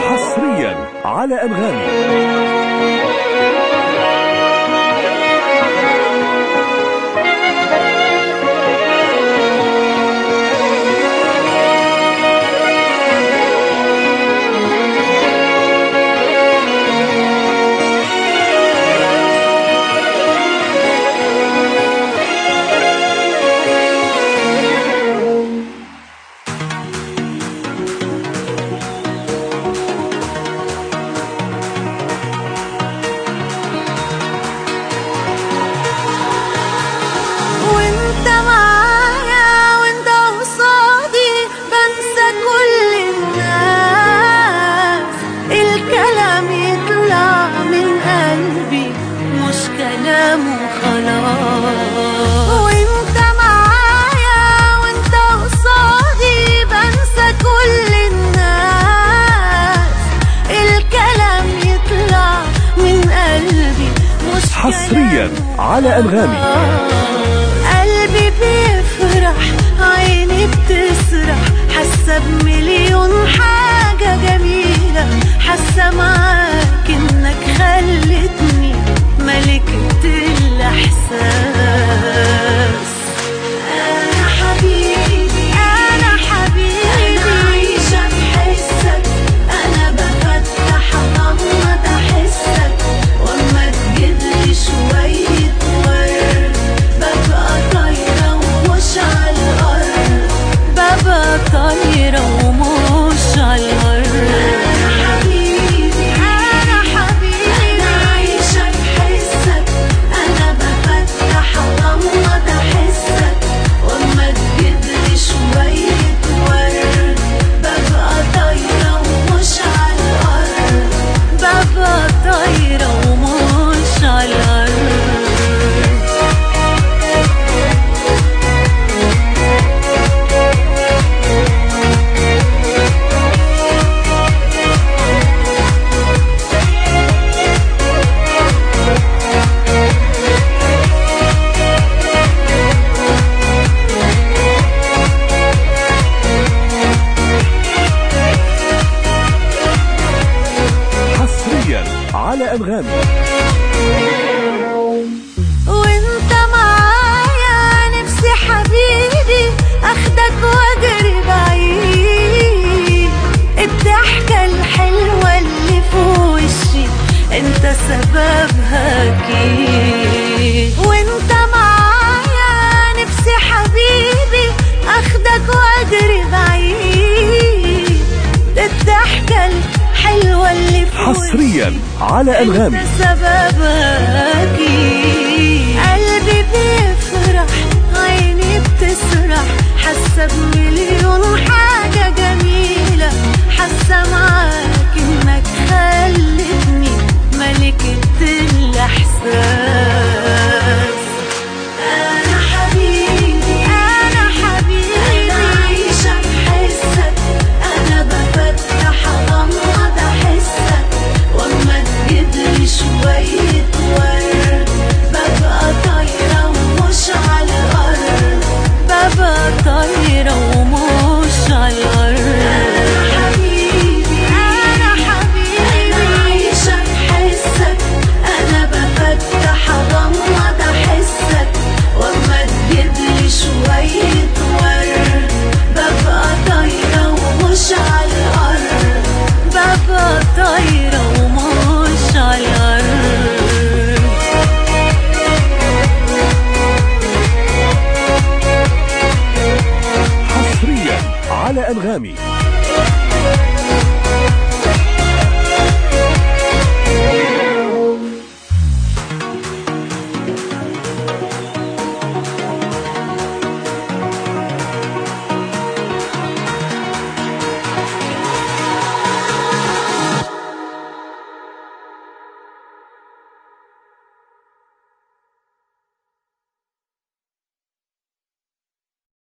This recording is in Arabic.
حصريا على أنغامي. سلام وخلاص وانت معايا وانت قصادي بنسى كل الناس. الكلام يطلع من قلبي مش حصريا على انغامي قلبي بيفرح عيني بتسرح حاسة بمين أنغامي يوميا على أنغامي. انت سببك. قلبي بيفرح عيني بتسرح حاسة بملي Miami.